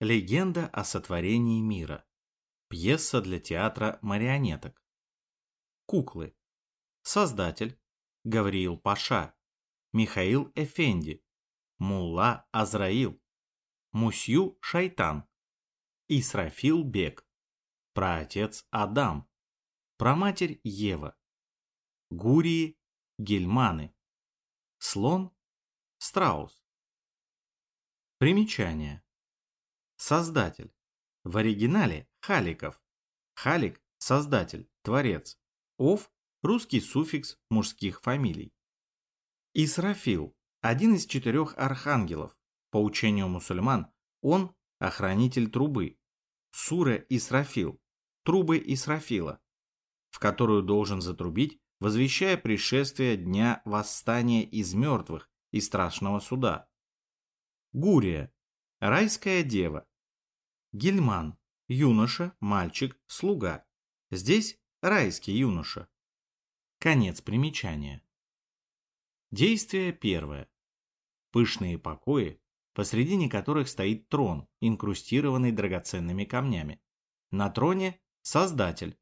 Легенда о сотворении мира. Пьеса для театра марионеток. Куклы. Создатель. Гавриил Паша. Михаил Эфенди. Мулла Азраил. Мусью Шайтан. Исрафил Бек. Праотец Адам. Праматерь Ева. Гурии Гельманы. Слон Страус. Примечание. Создатель. В оригинале Халиков. Халик – создатель, творец. Ов – русский суффикс мужских фамилий. Исрафил – один из четырех архангелов. По учению мусульман, он – охранитель трубы. Сура Исрафил – трубы Исрафила, в которую должен затрубить, возвещая пришествие дня восстания из мертвых и страшного суда. Гурия – райская дева, Гельман. Юноша, мальчик, слуга. Здесь райский юноша. Конец примечания. Действие первое. Пышные покои, посредине которых стоит трон, инкрустированный драгоценными камнями. На троне – Создатель,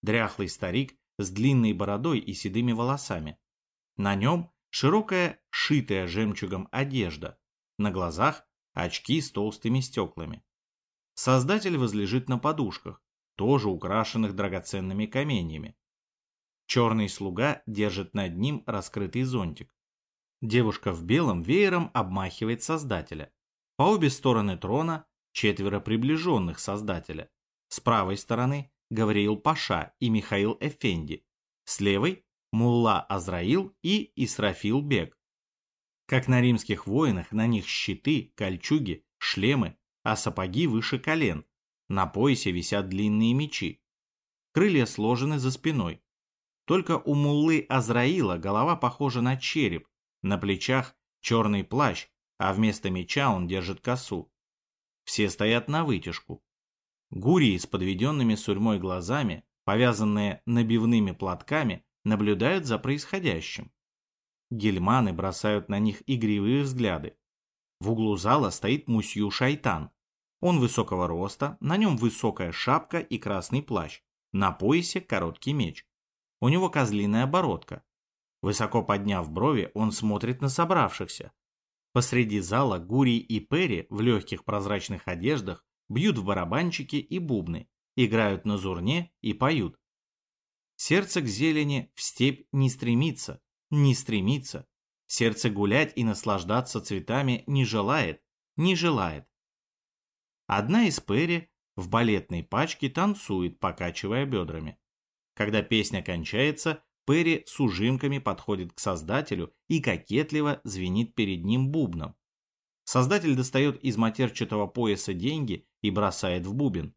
дряхлый старик с длинной бородой и седыми волосами. На нем широкая, шитая жемчугом одежда, на глазах очки с толстыми стеклами. Создатель возлежит на подушках, тоже украшенных драгоценными каменьями. Черный слуга держит над ним раскрытый зонтик. Девушка в белом веером обмахивает Создателя. По обе стороны трона четверо приближенных Создателя. С правой стороны Гавриил Паша и Михаил Эфенди. С левой Мулла Азраил и Исрафил Бек. Как на римских воинах, на них щиты, кольчуги, шлемы, а сапоги выше колен. На поясе висят длинные мечи. Крылья сложены за спиной. Только у муллы Азраила голова похожа на череп, на плечах черный плащ, а вместо меча он держит косу. Все стоят на вытяжку. Гурии с подведенными сурьмой глазами, повязанные набивными платками, наблюдают за происходящим. Гельманы бросают на них игривые взгляды. В углу зала стоит мусью Шайтан. Он высокого роста, на нем высокая шапка и красный плащ, на поясе короткий меч. У него козлиная бородка. Высоко подняв брови, он смотрит на собравшихся. Посреди зала Гури и Перри в легких прозрачных одеждах бьют в барабанчики и бубны, играют на зурне и поют. Сердце к зелени в степь не стремится, не стремится, Сердце гулять и наслаждаться цветами не желает, не желает. Одна из Перри в балетной пачке танцует, покачивая бедрами. Когда песня кончается, Перри с ужимками подходит к создателю и кокетливо звенит перед ним бубном. Создатель достает из матерчатого пояса деньги и бросает в бубен.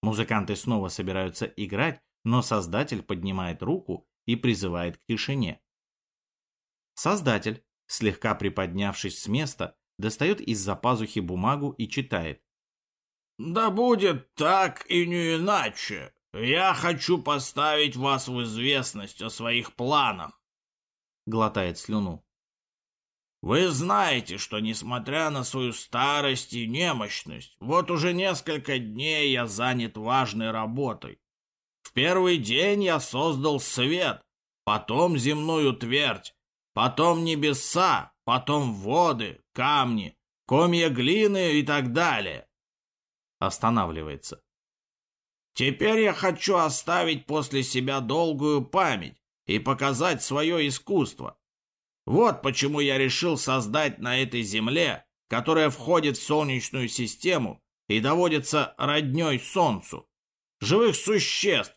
Музыканты снова собираются играть, но создатель поднимает руку и призывает к тишине. Создатель, слегка приподнявшись с места, достает из-за пазухи бумагу и читает. «Да будет так и не иначе. Я хочу поставить вас в известность о своих планах», — глотает слюну. «Вы знаете, что, несмотря на свою старость и немощность, вот уже несколько дней я занят важной работой. В первый день я создал свет, потом земную твердь, потом небеса, потом воды, камни, комья глины и так далее. Останавливается. Теперь я хочу оставить после себя долгую память и показать свое искусство. Вот почему я решил создать на этой земле, которая входит в Солнечную систему и доводится родней Солнцу, живых существ,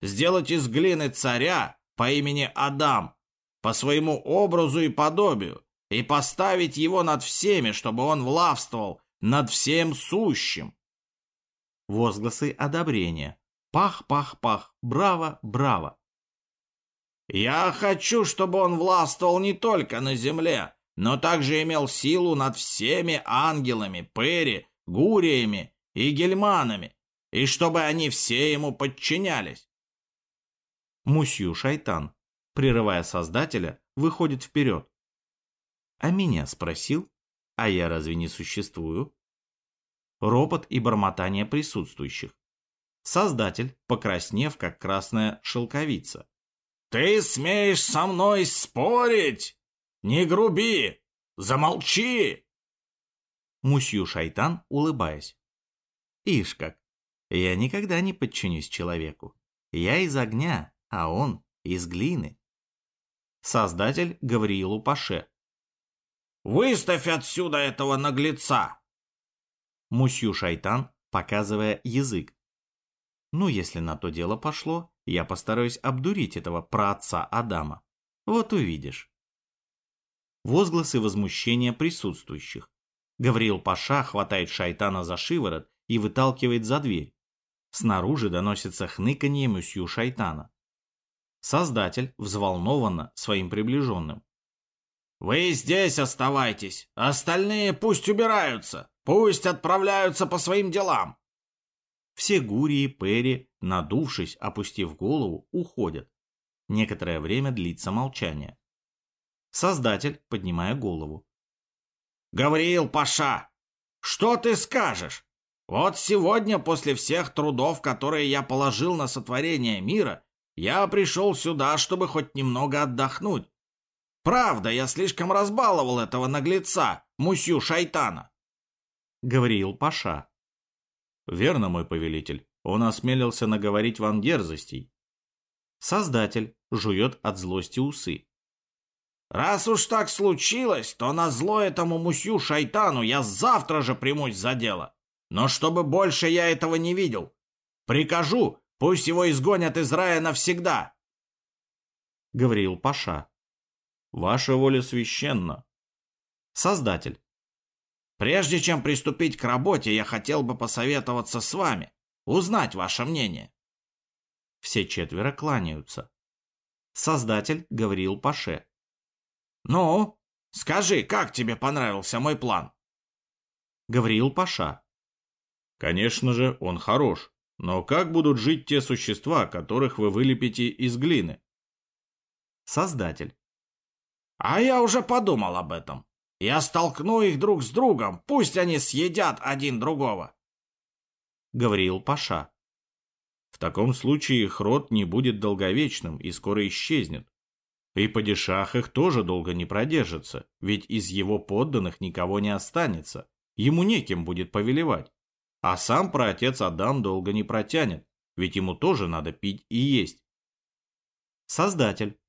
сделать из глины царя по имени Адам, по своему образу и подобию, и поставить его над всеми, чтобы он властвовал над всем сущим. Возгласы одобрения. Пах, пах, пах, браво, браво. Я хочу, чтобы он властвовал не только на земле, но также имел силу над всеми ангелами, пери, гуриями и гельманами, и чтобы они все ему подчинялись. Мусью Шайтан прерывая создателя, выходит вперед. А меня спросил, а я разве не существую? ропот и бормотание присутствующих. Создатель, покраснев, как красная шелковица. «Ты смеешь со мной спорить? Не груби! Замолчи!» Мусью Шайтан, улыбаясь. «Ишь как! Я никогда не подчинюсь человеку. Я из огня, а он из глины». Создатель Гавриилу Паше. «Выставь отсюда этого наглеца!» Мусью Шайтан, показывая язык. Ну, если на то дело пошло, я постараюсь обдурить этого праотца Адама. Вот увидишь. Возгласы возмущения присутствующих. Гавриил Паша хватает шайтана за шиворот и выталкивает за дверь. Снаружи доносится хныканье мусью шайтана. Создатель взволнованно своим приближенным. «Вы здесь оставайтесь, остальные пусть убираются, пусть отправляются по своим делам. Все Гури и Перри, надувшись, опустив голову, уходят. Некоторое время длится молчание. Создатель, поднимая голову. «Гавриил Паша, что ты скажешь? Вот сегодня, после всех трудов, которые я положил на сотворение мира, я пришел сюда, чтобы хоть немного отдохнуть. Правда, я слишком разбаловал этого наглеца, мусью шайтана. Гавриил Паша. Верно, мой повелитель. Он осмелился наговорить вам дерзостей. Создатель жует от злости усы. Раз уж так случилось, то на зло этому мусью шайтану я завтра же примусь за дело. Но чтобы больше я этого не видел, прикажу, пусть его изгонят из рая навсегда. Говорил Паша. Ваша воля священна. Создатель. Прежде чем приступить к работе, я хотел бы посоветоваться с вами, узнать ваше мнение. Все четверо кланяются. Создатель говорил Паше. «Ну, скажи, как тебе понравился мой план?» Гавриил Паша. «Конечно же, он хорош. Но как будут жить те существа, которых вы вылепите из глины?» Создатель. «А я уже подумал об этом. Я столкну их друг с другом, пусть они съедят один другого. Говорил Паша. В таком случае их род не будет долговечным и скоро исчезнет. И падишах их тоже долго не продержится, ведь из его подданных никого не останется, ему неким будет повелевать. А сам праотец Адам долго не протянет, ведь ему тоже надо пить и есть. Создатель.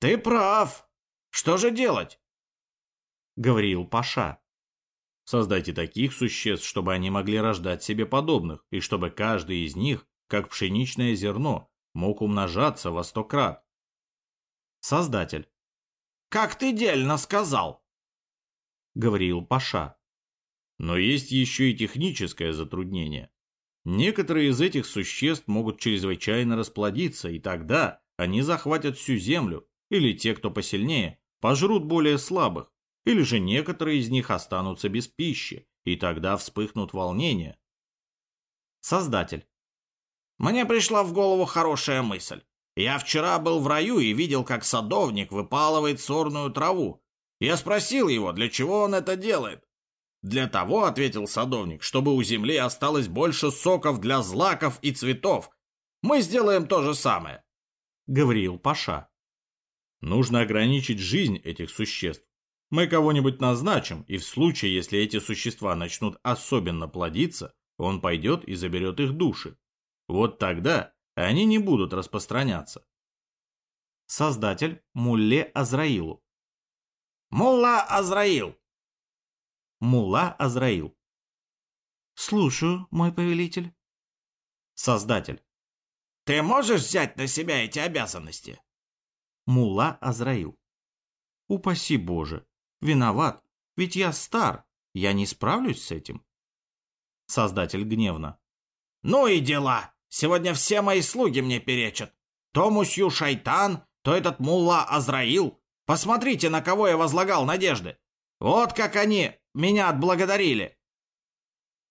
Ты прав. Что же делать? говорил Паша. Создайте таких существ, чтобы они могли рождать себе подобных, и чтобы каждый из них, как пшеничное зерно, мог умножаться во сто крат. Создатель. «Как ты дельно сказал!» — говорил Паша. Но есть еще и техническое затруднение. Некоторые из этих существ могут чрезвычайно расплодиться, и тогда они захватят всю землю, или те, кто посильнее, пожрут более слабых, или же некоторые из них останутся без пищи, и тогда вспыхнут волнения. Создатель. Мне пришла в голову хорошая мысль. Я вчера был в раю и видел, как садовник выпалывает сорную траву. Я спросил его, для чего он это делает. «Для того, — ответил садовник, — чтобы у земли осталось больше соков для злаков и цветов. Мы сделаем то же самое», — говорил Паша. Нужно ограничить жизнь этих существ. Мы кого-нибудь назначим, и в случае, если эти существа начнут особенно плодиться, он пойдет и заберет их души. Вот тогда они не будут распространяться. Создатель Мулле Азраилу. Мулла Азраил. Мулла Азраил. Слушаю, мой повелитель. Создатель. Ты можешь взять на себя эти обязанности? Мулла Азраил. Упаси Боже, Виноват, ведь я стар, я не справлюсь с этим. Создатель гневно. Ну и дела. Сегодня все мои слуги мне перечат. То мусью Шайтан, то этот мулла Азраил. Посмотрите, на кого я возлагал надежды. Вот как они меня отблагодарили.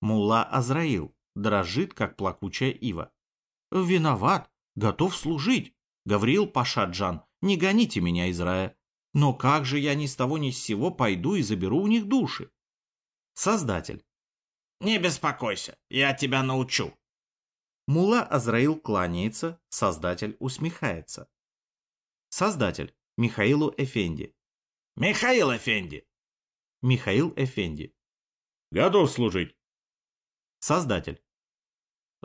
Мулла Азраил дрожит, как плакучая ива. Виноват, готов служить. Гаврил Пашаджан, не гоните меня из рая. Но как же я ни с того ни с сего пойду и заберу у них души? Создатель. Не беспокойся, я тебя научу. Мула Азраил кланяется, создатель усмехается. Создатель Михаилу Эфенди. Михаил Эфенди. Михаил Эфенди. Готов служить. Создатель.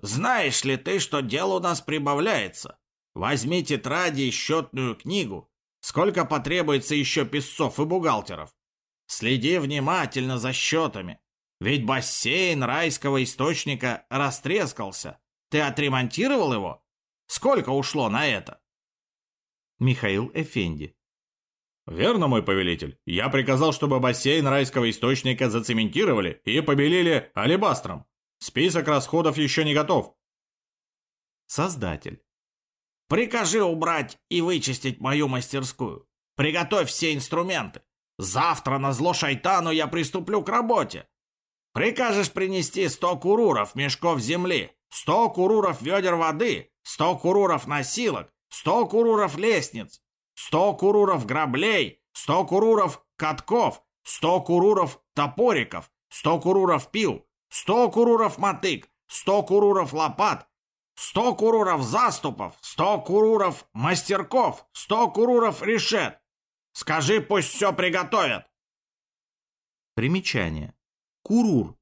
Знаешь ли ты, что дело у нас прибавляется? Возьми тетради и счетную книгу. Сколько потребуется еще писцов и бухгалтеров? Следи внимательно за счетами. Ведь бассейн райского источника растрескался. Ты отремонтировал его? Сколько ушло на это? Михаил Эфенди. Верно, мой повелитель. Я приказал, чтобы бассейн райского источника зацементировали и побелили алебастром. Список расходов еще не готов. Создатель. Прикажи убрать и вычистить мою мастерскую. Приготовь все инструменты. Завтра на зло шайтану я приступлю к работе. Прикажешь принести сто куруров мешков земли, сто куруров ведер воды, сто куруров носилок, сто куруров лестниц, сто куруров граблей, сто куруров катков, сто куруров топориков, сто куруров пил, сто куруров мотык, сто куруров лопат, сто куруров заступов, сто куруров мастерков, сто куруров решет. Скажи, пусть все приготовят. Примечание. Курур.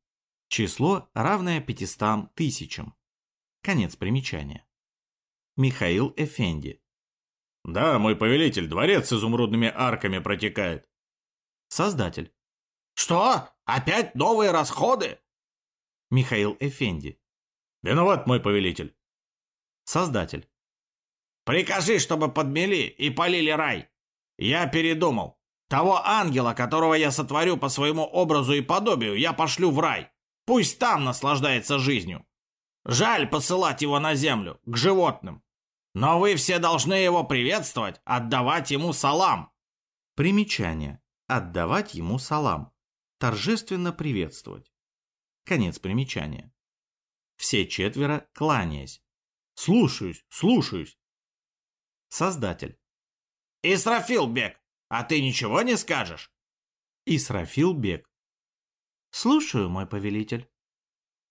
Число, равное 500 тысячам. Конец примечания. Михаил Эфенди. Да, мой повелитель, дворец с изумрудными арками протекает. Создатель. Что? Опять новые расходы? Михаил Эфенди. Виноват, мой повелитель. Создатель. Прикажи, чтобы подмели и полили рай. Я передумал. Того ангела, которого я сотворю по своему образу и подобию, я пошлю в рай. Пусть там наслаждается жизнью. Жаль посылать его на землю, к животным. Но вы все должны его приветствовать, отдавать ему салам. Примечание. Отдавать ему салам. Торжественно приветствовать. Конец примечания. Все четверо кланяясь. Слушаюсь, слушаюсь. Создатель. Исрафил Бек, а ты ничего не скажешь? Исрафил Бек. Слушаю, мой повелитель.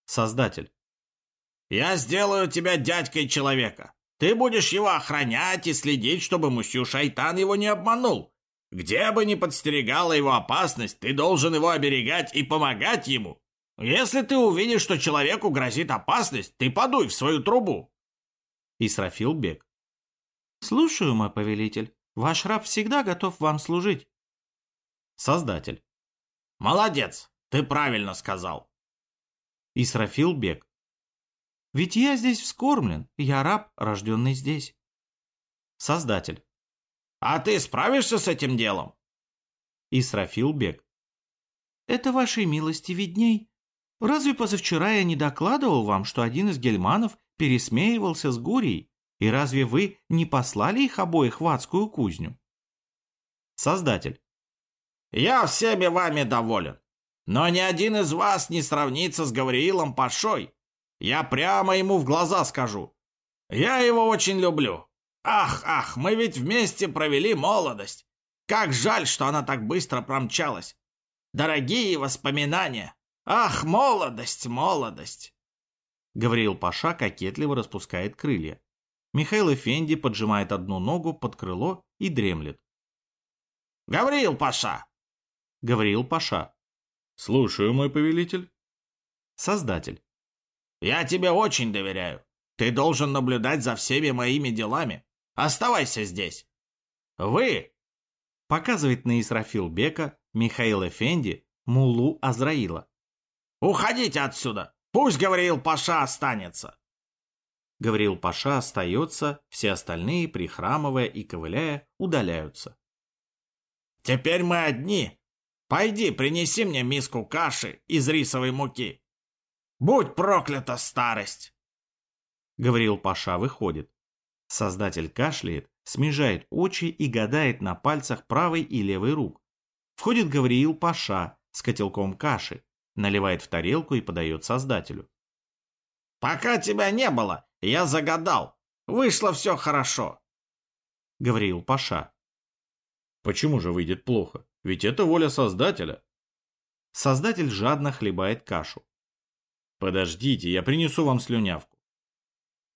Создатель. Я сделаю тебя дядькой человека. Ты будешь его охранять и следить, чтобы мусью Шайтан его не обманул. Где бы ни подстерегала его опасность, ты должен его оберегать и помогать ему. Если ты увидишь, что человеку грозит опасность, ты подуй в свою трубу. Исрафил Бек. Слушаю, мой повелитель. Ваш раб всегда готов вам служить. Создатель. Молодец, ты правильно сказал. Исрафил Бек. Ведь я здесь вскормлен, я раб, рожденный здесь. Создатель. А ты справишься с этим делом? Исрафил Бек. Это вашей милости видней. Разве позавчера я не докладывал вам, что один из гельманов пересмеивался с Гурией? И разве вы не послали их обоих в адскую кузню? Создатель. Я всеми вами доволен. Но ни один из вас не сравнится с Гавриилом Пашой. Я прямо ему в глаза скажу. Я его очень люблю. Ах, ах, мы ведь вместе провели молодость. Как жаль, что она так быстро промчалась. Дорогие воспоминания. Ах, молодость, молодость. Гавриил Паша кокетливо распускает крылья. Михаил Эфенди поджимает одну ногу под крыло и дремлет. «Гавриил Паша!» Гавриил Паша. «Слушаю, мой повелитель». Создатель. «Я тебе очень доверяю. Ты должен наблюдать за всеми моими делами. Оставайся здесь. Вы!» Показывает на Исрафил Бека, Михаил Эфенди, Мулу Азраила. «Уходите отсюда! Пусть Гавриил Паша останется!» Гавриил Паша остается, все остальные, прихрамывая и ковыляя, удаляются. «Теперь мы одни. Пойди, принеси мне миску каши из рисовой муки. Будь проклята старость!» Гавриил Паша выходит. Создатель кашляет, смежает очи и гадает на пальцах правой и левой рук. Входит Гавриил Паша с котелком каши, наливает в тарелку и подает Создателю. «Пока тебя не было, я загадал. Вышло все хорошо. Гавриил Паша. Почему же выйдет плохо? Ведь это воля Создателя. Создатель жадно хлебает кашу. Подождите, я принесу вам слюнявку.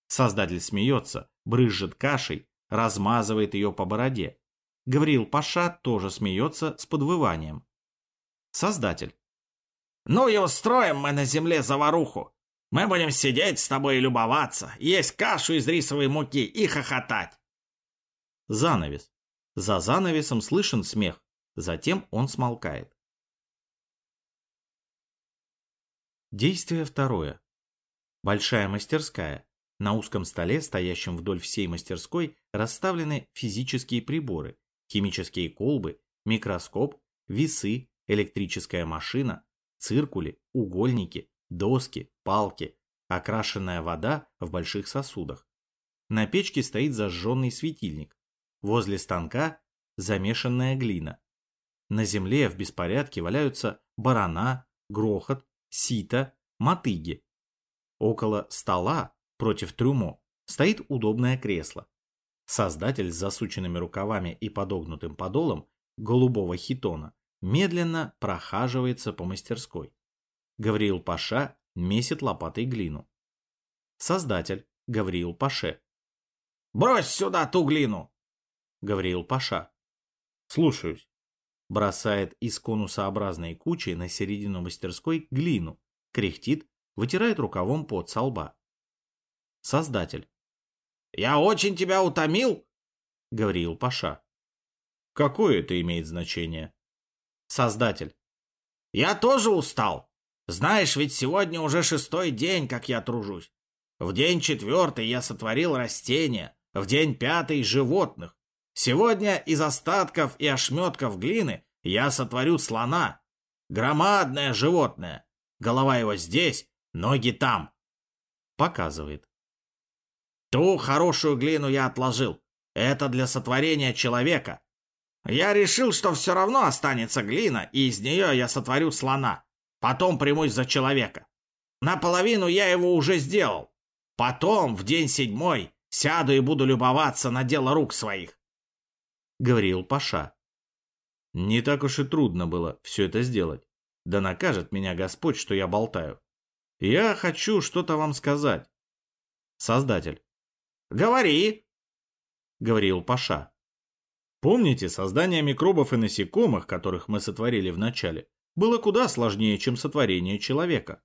Создатель смеется, брызжет кашей, размазывает ее по бороде. Гавриил Паша тоже смеется с подвыванием. Создатель. «Ну и устроим мы на земле заваруху. Мы будем сидеть с тобой и любоваться, есть кашу из рисовой муки и хохотать». Занавес. За занавесом слышен смех, затем он смолкает. Действие второе. Большая мастерская. На узком столе, стоящем вдоль всей мастерской, расставлены физические приборы, химические колбы, микроскоп, весы, электрическая машина, циркули, угольники, доски, палки, окрашенная вода в больших сосудах. На печке стоит зажженный светильник. Возле станка замешанная глина. На земле в беспорядке валяются барана, грохот, сито, мотыги. Около стола Против трюмо стоит удобное кресло. Создатель с засученными рукавами и подогнутым подолом голубого хитона медленно прохаживается по мастерской. Гавриил Паша месит лопатой глину. Создатель Гавриил Паше. «Брось сюда ту глину!» Гавриил Паша. «Слушаюсь». Бросает из конусообразной кучи на середину мастерской глину, кряхтит, вытирает рукавом под со лба. Создатель. «Я очень тебя утомил?» — говорил Паша. «Какое это имеет значение?» Создатель. «Я тоже устал. Знаешь, ведь сегодня уже шестой день, как я тружусь. В день четвертый я сотворил растения, в день пятый — животных. Сегодня из остатков и ошметков глины я сотворю слона. Громадное животное. Голова его здесь, ноги там. Показывает. Ту хорошую глину я отложил. Это для сотворения человека. Я решил, что все равно останется глина, и из нее я сотворю слона. Потом примусь за человека. Наполовину я его уже сделал. Потом, в день седьмой, сяду и буду любоваться на дело рук своих. Говорил Паша. Не так уж и трудно было все это сделать. Да накажет меня Господь, что я болтаю. Я хочу что-то вам сказать. Создатель. «Говори!» — говорил Паша. Помните, создание микробов и насекомых, которых мы сотворили вначале, было куда сложнее, чем сотворение человека.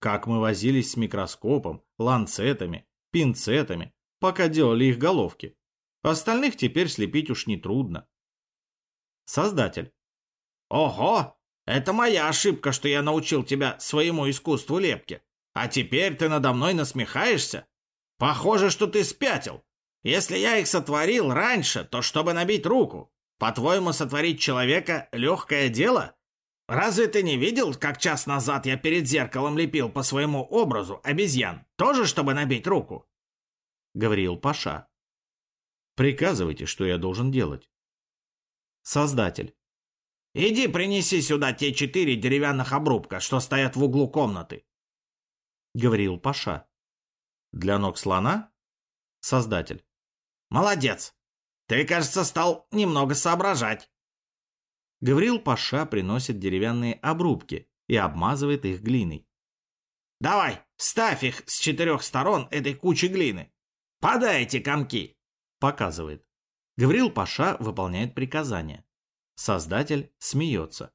Как мы возились с микроскопом, ланцетами, пинцетами, пока делали их головки. Остальных теперь слепить уж не трудно. Создатель. Ого! Это моя ошибка, что я научил тебя своему искусству лепки. А теперь ты надо мной насмехаешься? Похоже, что ты спятил. Если я их сотворил раньше, то чтобы набить руку. По-твоему, сотворить человека – легкое дело? Разве ты не видел, как час назад я перед зеркалом лепил по своему образу обезьян? Тоже, чтобы набить руку?» Говорил Паша. «Приказывайте, что я должен делать». Создатель. «Иди принеси сюда те четыре деревянных обрубка, что стоят в углу комнаты», — говорил Паша. Для ног слона? Создатель. Молодец. Ты, кажется, стал немного соображать. Гаврил Паша приносит деревянные обрубки и обмазывает их глиной. Давай, ставь их с четырех сторон этой кучи глины. Подай эти комки. Показывает. Гаврил Паша выполняет приказание. Создатель смеется.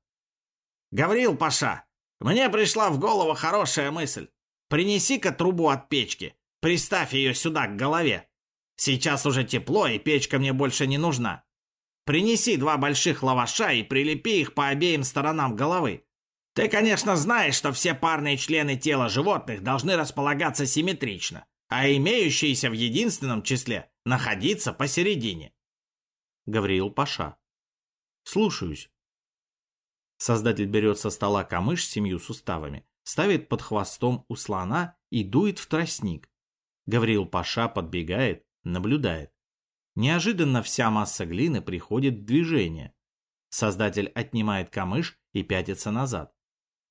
Гаврил Паша, мне пришла в голову хорошая мысль. Принеси-ка трубу от печки. Приставь ее сюда, к голове. Сейчас уже тепло, и печка мне больше не нужна. Принеси два больших лаваша и прилепи их по обеим сторонам головы. Ты, конечно, знаешь, что все парные члены тела животных должны располагаться симметрично, а имеющиеся в единственном числе находиться посередине. Гавриил Паша. Слушаюсь. Создатель берет со стола камыш с семью суставами, ставит под хвостом у слона и дует в тростник. Гавриил Паша подбегает, наблюдает. Неожиданно вся масса глины приходит в движение. Создатель отнимает камыш и пятится назад.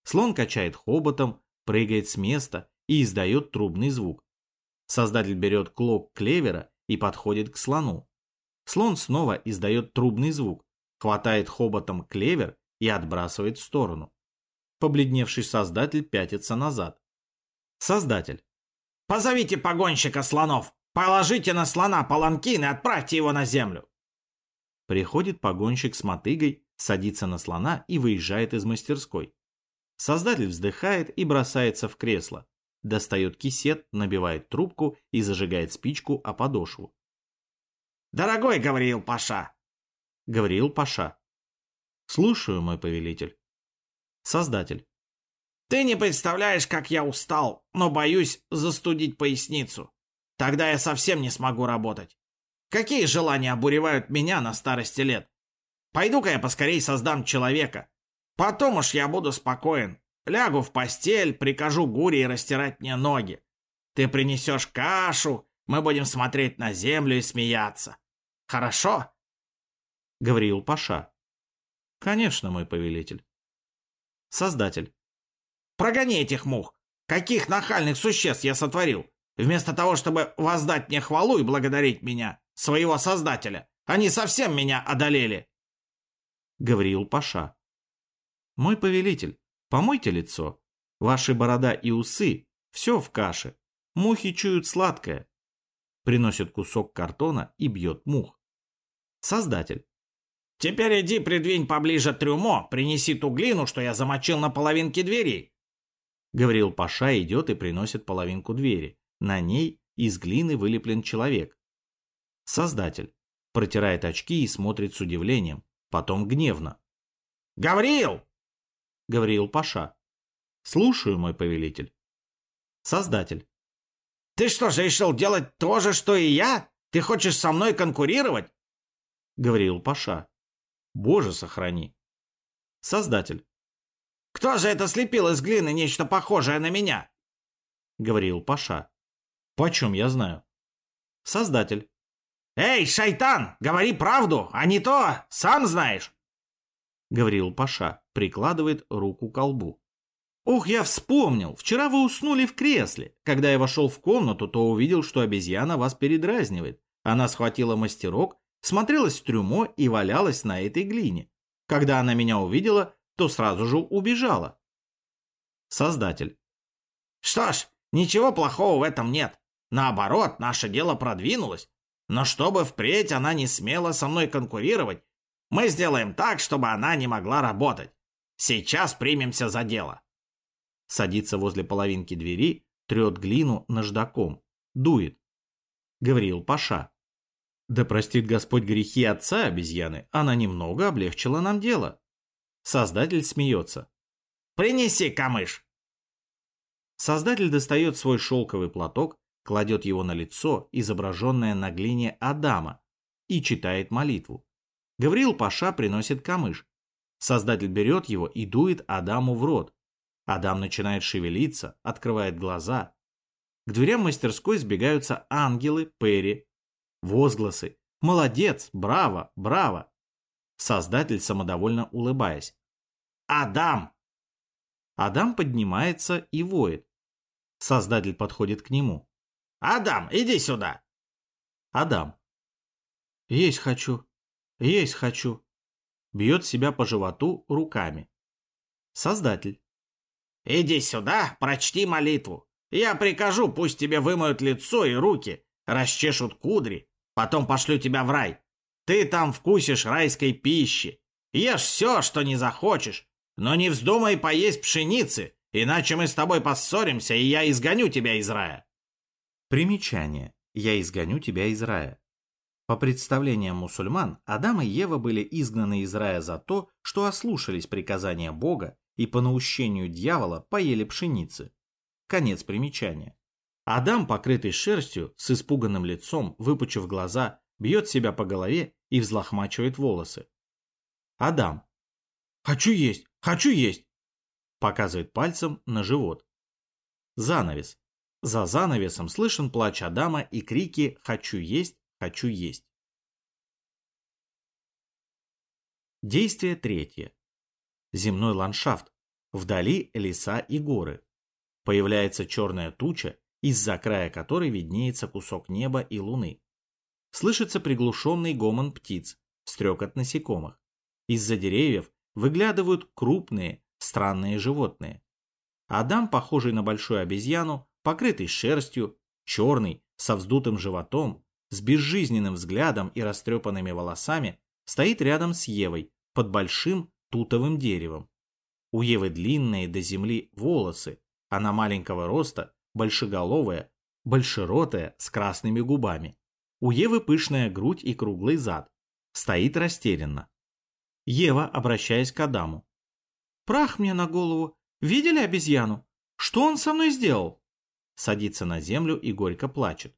Слон качает хоботом, прыгает с места и издает трубный звук. Создатель берет клок клевера и подходит к слону. Слон снова издает трубный звук, хватает хоботом клевер и отбрасывает в сторону. Побледневший создатель пятится назад. Создатель. Позовите погонщика слонов. Положите на слона паланкин и отправьте его на землю. Приходит погонщик с мотыгой, садится на слона и выезжает из мастерской. Создатель вздыхает и бросается в кресло. Достает кисет, набивает трубку и зажигает спичку о подошву. «Дорогой Гавриил Паша!» Гавриил Паша. «Слушаю, мой повелитель». Создатель. «Ты не представляешь, как я устал, но боюсь застудить поясницу. Тогда я совсем не смогу работать. Какие желания обуревают меня на старости лет? Пойду-ка я поскорей создам человека. Потом уж я буду спокоен. Лягу в постель, прикажу Гурии растирать мне ноги. Ты принесешь кашу, мы будем смотреть на землю и смеяться. Хорошо?» Гавриил Паша. «Конечно, мой повелитель». Создатель. «Прогони этих мух! Каких нахальных существ я сотворил! Вместо того, чтобы воздать мне хвалу и благодарить меня, своего Создателя, они совсем меня одолели!» Гавриил Паша. «Мой повелитель, помойте лицо. Ваши борода и усы – все в каше. Мухи чуют сладкое». Приносит кусок картона и бьет мух. Создатель. «Теперь иди придвинь поближе трюмо, принеси ту глину, что я замочил на половинке двери». Гавриил Паша идет и приносит половинку двери. На ней из глины вылеплен человек. Создатель. Протирает очки и смотрит с удивлением, потом гневно. «Гавриил!» Гавриил Паша. «Слушаю, мой повелитель». Создатель. «Ты что же решил делать то же, что и я? Ты хочешь со мной конкурировать?» Гавриил Паша. «Боже, сохрани». Создатель. «Кто же это слепил из глины нечто похожее на меня?» Гавриил Паша. Почем я знаю? Создатель. Эй, шайтан, говори правду, а не то, сам знаешь. Гавриил Паша прикладывает руку к колбу. Ух, я вспомнил, вчера вы уснули в кресле. Когда я вошел в комнату, то увидел, что обезьяна вас передразнивает. Она схватила мастерок, смотрелась в трюмо и валялась на этой глине. Когда она меня увидела, то сразу же убежала. Создатель. Что ж, ничего плохого в этом нет. Наоборот, наше дело продвинулось. Но чтобы впредь она не смела со мной конкурировать, мы сделаем так, чтобы она не могла работать. Сейчас примемся за дело. Садится возле половинки двери, трет глину наждаком, дует. Гавриил Паша. Да простит Господь грехи отца обезьяны, она немного облегчила нам дело. Создатель смеется. Принеси камыш. Создатель достает свой шелковый платок, кладет его на лицо, изображенное на глине Адама, и читает молитву. Гавриил Паша приносит камыш. Создатель берет его и дует Адаму в рот. Адам начинает шевелиться, открывает глаза. К дверям мастерской сбегаются ангелы, Перри. Возгласы. «Молодец! Браво! Браво!» Создатель самодовольно улыбаясь. «Адам!» Адам поднимается и воет. Создатель подходит к нему. «Адам, иди сюда!» Адам. «Есть хочу, есть хочу!» Бьет себя по животу руками. Создатель. «Иди сюда, прочти молитву. Я прикажу, пусть тебе вымоют лицо и руки, расчешут кудри, потом пошлю тебя в рай. Ты там вкусишь райской пищи. Ешь все, что не захочешь, но не вздумай поесть пшеницы, иначе мы с тобой поссоримся, и я изгоню тебя из рая». Примечание. Я изгоню тебя из рая. По представлениям мусульман, Адам и Ева были изгнаны из рая за то, что ослушались приказания Бога и по наущению дьявола поели пшеницы. Конец примечания. Адам, покрытый шерстью, с испуганным лицом, выпучив глаза, бьет себя по голове и взлохмачивает волосы. Адам. «Хочу есть! Хочу есть!» Показывает пальцем на живот. Занавес. За занавесом слышен плач Адама и крики «Хочу есть! Хочу есть!». Действие третье. Земной ландшафт. Вдали леса и горы. Появляется черная туча, из-за края которой виднеется кусок неба и луны. Слышится приглушенный гомон птиц, стрекот насекомых. Из-за деревьев выглядывают крупные, странные животные. Адам, похожий на большую обезьяну, покрытый шерстью, черный, со вздутым животом, с безжизненным взглядом и растрепанными волосами, стоит рядом с Евой под большим тутовым деревом. У Евы длинные до земли волосы, она маленького роста, большеголовая, большеротая, с красными губами. У Евы пышная грудь и круглый зад. Стоит растерянно. Ева, обращаясь к Адаму. «Прах мне на голову. Видели обезьяну? Что он со мной сделал?» Садится на землю и горько плачет.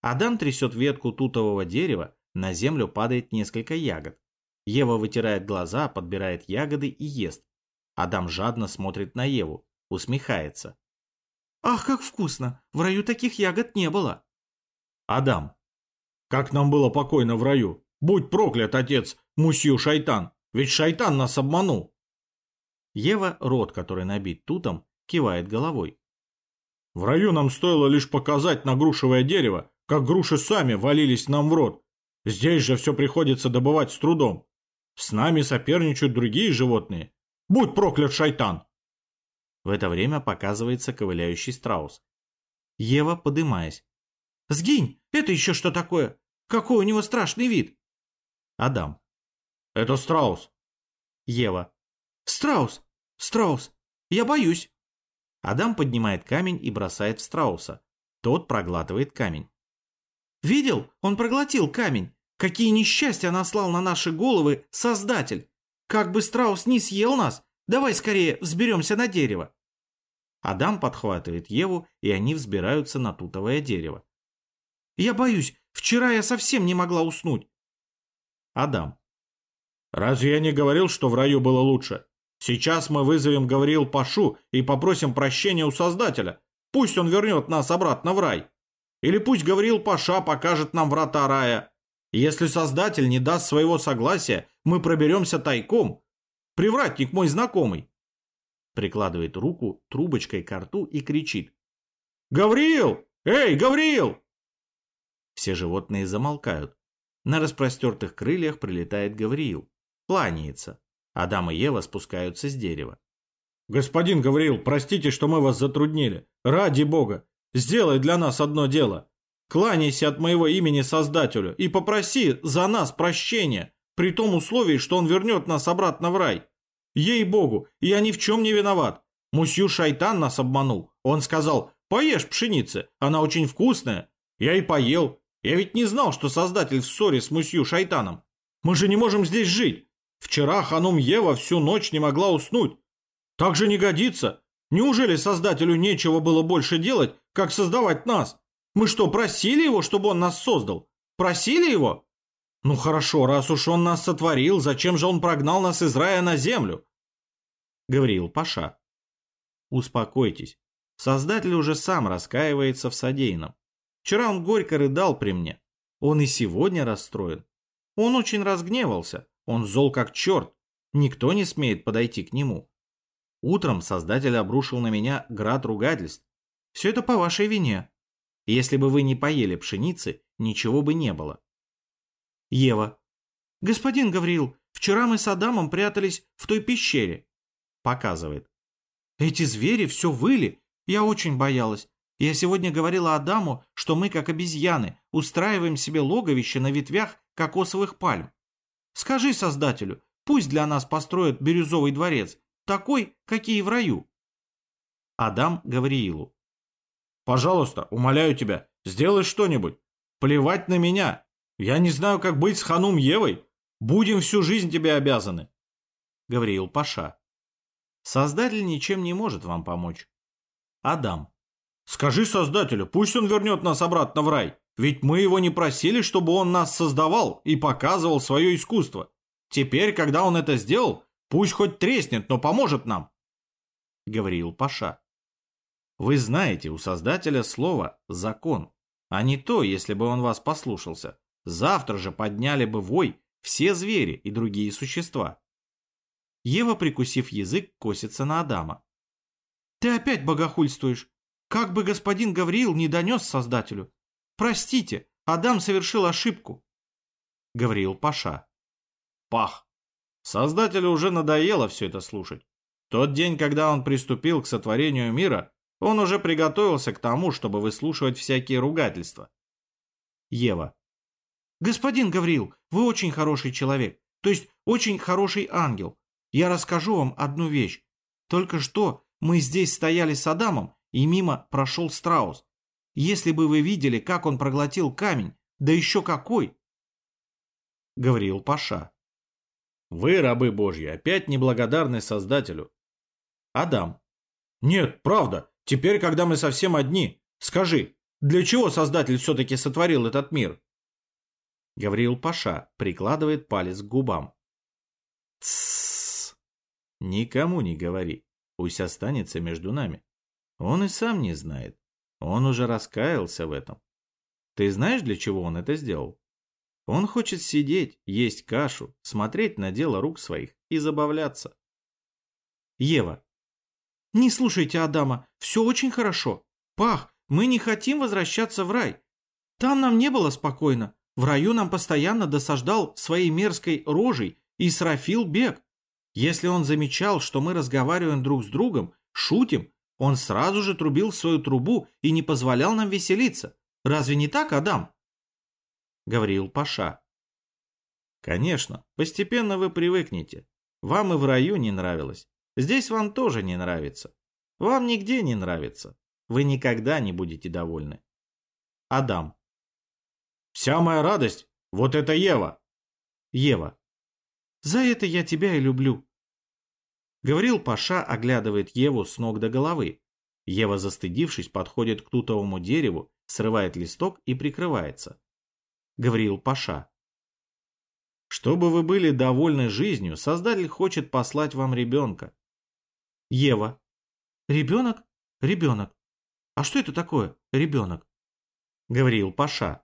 Адам трясет ветку тутового дерева, на землю падает несколько ягод. Ева вытирает глаза, подбирает ягоды и ест. Адам жадно смотрит на Еву, усмехается. «Ах, как вкусно! В раю таких ягод не было!» Адам. «Как нам было покойно в раю! Будь проклят, отец, мусью шайтан! Ведь шайтан нас обманул!» Ева, рот, который набит тутом, кивает головой. «В раю нам стоило лишь показать на грушевое дерево, как груши сами валились нам в рот. Здесь же все приходится добывать с трудом. С нами соперничают другие животные. Будь проклят, шайтан!» В это время показывается ковыляющий страус. Ева, подымаясь. «Сгинь! Это еще что такое? Какой у него страшный вид!» Адам. «Это страус!» Ева. «Страус! Страус! Я боюсь!» Адам поднимает камень и бросает в страуса. Тот проглатывает камень. Видел? Он проглотил камень. Какие несчастья наслал на наши головы Создатель. Как бы страус не съел нас, давай скорее взберемся на дерево. Адам подхватывает Еву, и они взбираются на тутовое дерево. Я боюсь, вчера я совсем не могла уснуть. Адам. Разве я не говорил, что в раю было лучше? Сейчас мы вызовем Гавриил Пашу и попросим прощения у Создателя. Пусть он вернет нас обратно в рай. Или пусть Гавриил Паша покажет нам врата рая. Если Создатель не даст своего согласия, мы проберемся тайком. Привратник мой знакомый. Прикладывает руку трубочкой к рту и кричит. «Гавриил! Эй, Гавриил!» Все животные замолкают. На распростертых крыльях прилетает Гавриил. Кланяется. Адам и Ева спускаются с дерева. «Господин Гавриил, простите, что мы вас затруднили. Ради бога, Сделай для нас одно дело. Кланяйся от моего имени Создателю и попроси за нас прощения, при том условии, что он вернет нас обратно в рай. Ей-богу, я ни в чем не виноват. Мусью Шайтан нас обманул. Он сказал, поешь пшеницы, она очень вкусная. Я и поел. Я ведь не знал, что Создатель в ссоре с Мусью Шайтаном. Мы же не можем здесь жить. Вчера ханум Ева всю ночь не могла уснуть. Так же не годится. Неужели Создателю нечего было больше делать, как создавать нас? Мы что, просили его, чтобы он нас создал? Просили его? Ну хорошо, раз уж он нас сотворил, зачем же он прогнал нас из рая на землю? Гавриил Паша. Успокойтесь. Создатель уже сам раскаивается в содеянном. Вчера он горько рыдал при мне. Он и сегодня расстроен. Он очень разгневался. Он зол как черт. Никто не смеет подойти к нему. Утром Создатель обрушил на меня град ругательств. Все это по вашей вине. Если бы вы не поели пшеницы, ничего бы не было. Ева. Господин Гавриил, вчера мы с Адамом прятались в той пещере. Показывает. Эти звери все выли. Я очень боялась. Я сегодня говорила Адаму, что мы, как обезьяны, устраиваем себе логовище на ветвях кокосовых пальм. Скажи Создателю, пусть для нас построят бирюзовый дворец, такой, какие в раю. Адам Гавриилу. Пожалуйста, умоляю тебя, сделай что-нибудь. Плевать на меня. Я не знаю, как быть с Ханум Евой. Будем всю жизнь тебе обязаны. Гавриил Паша. Создатель ничем не может вам помочь. Адам. Скажи Создателю, пусть он вернет нас обратно в рай. Ведь мы его не просили, чтобы он нас создавал и показывал свое искусство. Теперь, когда он это сделал, Пусть хоть треснет, но поможет нам. Говорил Паша. Вы знаете, у Создателя слово «закон», а не то, если бы он вас послушался. Завтра же подняли бы вой все звери и другие существа. Ева, прикусив язык, косится на Адама. «Ты опять богохульствуешь. Как бы господин Гавриил не донес Создателю. Простите, Адам совершил ошибку». Гавриил Паша. Пах. Создателю уже надоело все это слушать. Тот день, когда он приступил к сотворению мира, Он уже приготовился к тому, чтобы выслушивать всякие ругательства. Ева. Господин Гаврил, вы очень хороший человек, то есть очень хороший ангел. Я расскажу вам одну вещь. Только что мы здесь стояли с Адамом, и мимо прошел страус. Если бы вы видели, как он проглотил камень, да еще какой!» Гавриил Паша. «Вы, рабы Божьи, опять неблагодарны Создателю». Адам. «Нет, правда. Теперь, когда мы совсем одни, скажи, для чего Создатель все-таки сотворил этот мир?» Гавриил Паша прикладывает палец к губам. Тссс. Никому не говори. Пусть останется между нами. Он и сам не знает. Он уже раскаялся в этом. Ты знаешь, для чего он это сделал? Он хочет сидеть, есть кашу, смотреть на дело рук своих и забавляться. Ева. Не слушайте Адама, все очень хорошо. Пах, мы не хотим возвращаться в рай. Там нам не было спокойно. В раю нам постоянно досаждал своей мерзкой рожей Исрафил Бег. Если он замечал, что мы разговариваем друг с другом, шутим, он сразу же трубил свою трубу и не позволял нам веселиться. Разве не так, Адам? Говорил Паша. Конечно, постепенно вы привыкнете. Вам и в раю не нравилось. Здесь вам тоже не нравится. Вам нигде не нравится. Вы никогда не будете довольны. Адам. Вся моя радость – вот это Ева. Ева. За это я тебя и люблю. Говорил Паша, оглядывает Еву с ног до головы. Ева, застыдившись, подходит к тутовому дереву, срывает листок и прикрывается. Говорил Паша. Чтобы вы были довольны жизнью, Создатель хочет послать вам ребенка. Ева. Ребенок? Ребенок. А что это такое, ребенок? Говорил Паша.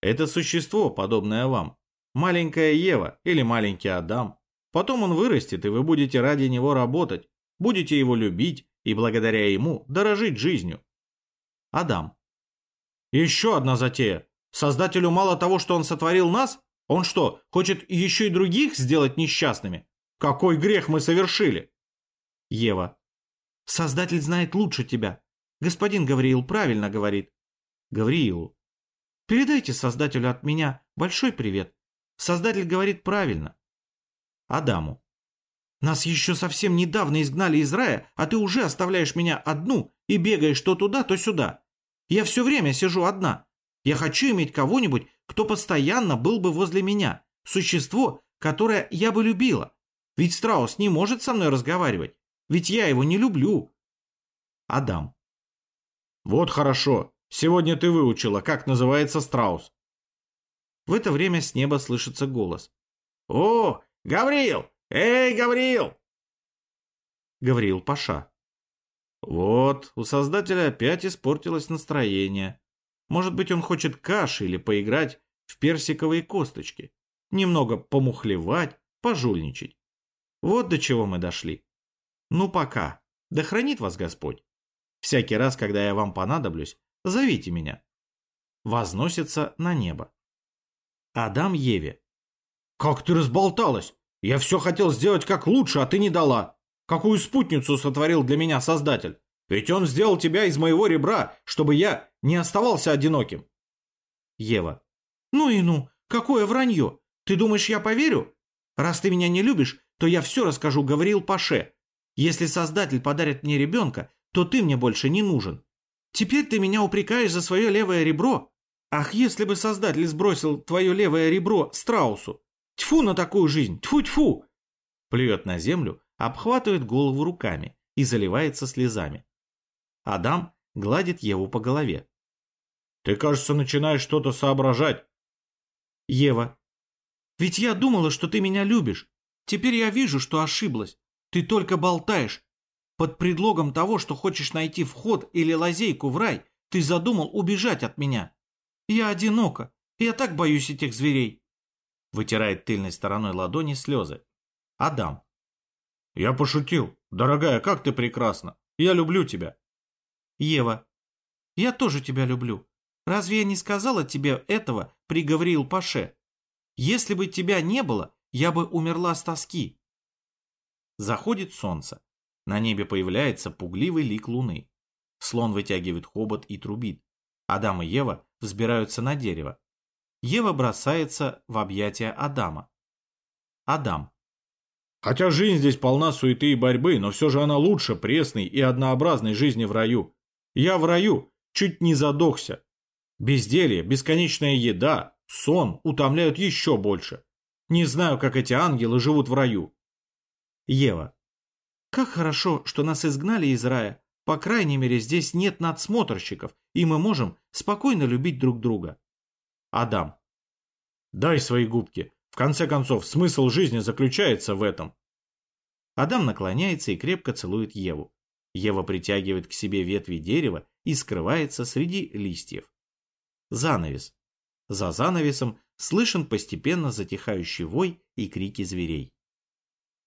Это существо, подобное вам. Маленькая Ева или маленький Адам. Потом он вырастет, и вы будете ради него работать, будете его любить и благодаря ему дорожить жизнью. Адам. Еще одна затея. Создателю мало того, что он сотворил нас, он что, хочет еще и других сделать несчастными? Какой грех мы совершили? Ева. Создатель знает лучше тебя. Господин Гавриил правильно говорит. Гавриилу. Передайте Создателю от меня большой привет. Создатель говорит правильно. Адаму. Нас еще совсем недавно изгнали из рая, а ты уже оставляешь меня одну и бегаешь то туда, то сюда. Я все время сижу одна. Я хочу иметь кого-нибудь, кто постоянно был бы возле меня. Существо, которое я бы любила. Ведь страус не может со мной разговаривать. Ведь я его не люблю. Адам. Вот хорошо. Сегодня ты выучила, как называется страус. В это время с неба слышится голос. «О, Гаврил! Эй, Гаврил!» Гаврил Паша. Вот, у создателя опять испортилось настроение. Может быть, он хочет каши или поиграть в персиковые косточки. Немного помухлевать, пожульничать. Вот до чего мы дошли. Ну пока. Да хранит вас Господь. Всякий раз, когда я вам понадоблюсь, зовите меня. Возносится на небо. Адам Еве. «Как ты разболталась! Я все хотел сделать как лучше, а ты не дала. Какую спутницу сотворил для меня Создатель? Ведь он сделал тебя из моего ребра, чтобы я не оставался одиноким». Ева. «Ну и ну, какое вранье! Ты думаешь, я поверю? Раз ты меня не любишь, то я все расскажу, говорил Паше. Если Создатель подарит мне ребенка, то ты мне больше не нужен. Теперь ты меня упрекаешь за свое левое ребро? Ах, если бы Создатель сбросил твое левое ребро страусу, Тьфу на такую жизнь! Тьфу-тьфу!» Плюет на землю, обхватывает голову руками и заливается слезами. Адам гладит Еву по голове. «Ты, кажется, начинаешь что-то соображать». Ева. «Ведь я думала, что ты меня любишь. Теперь я вижу, что ошиблась. Ты только болтаешь. Под предлогом того, что хочешь найти вход или лазейку в рай, ты задумал убежать от меня. Я одинока. Я так боюсь этих зверей. Вытирает тыльной стороной ладони слезы. Адам. Я пошутил. Дорогая, как ты прекрасна. Я люблю тебя. Ева. Я тоже тебя люблю. Разве я не сказала тебе этого, приговорил Паше? Если бы тебя не было, я бы умерла с тоски. Заходит солнце. На небе появляется пугливый лик луны. Слон вытягивает хобот и трубит. Адам и Ева взбираются на дерево. Ева бросается в объятия Адама. Адам. Хотя жизнь здесь полна суеты и борьбы, но все же она лучше пресной и однообразной жизни в раю. Я в раю чуть не задохся. Безделье, бесконечная еда, сон утомляют еще больше. Не знаю, как эти ангелы живут в раю. Ева. Как хорошо, что нас изгнали из рая. По крайней мере, здесь нет надсмотрщиков, и мы можем спокойно любить друг друга. Адам. Дай свои губки. В конце концов, смысл жизни заключается в этом. Адам наклоняется и крепко целует Еву. Ева притягивает к себе ветви дерева и скрывается среди листьев. Занавес. За занавесом слышен постепенно затихающий вой и крики зверей.